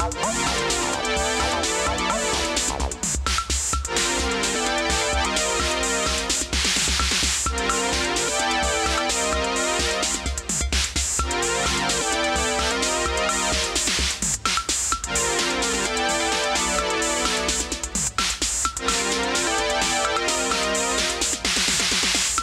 Peace.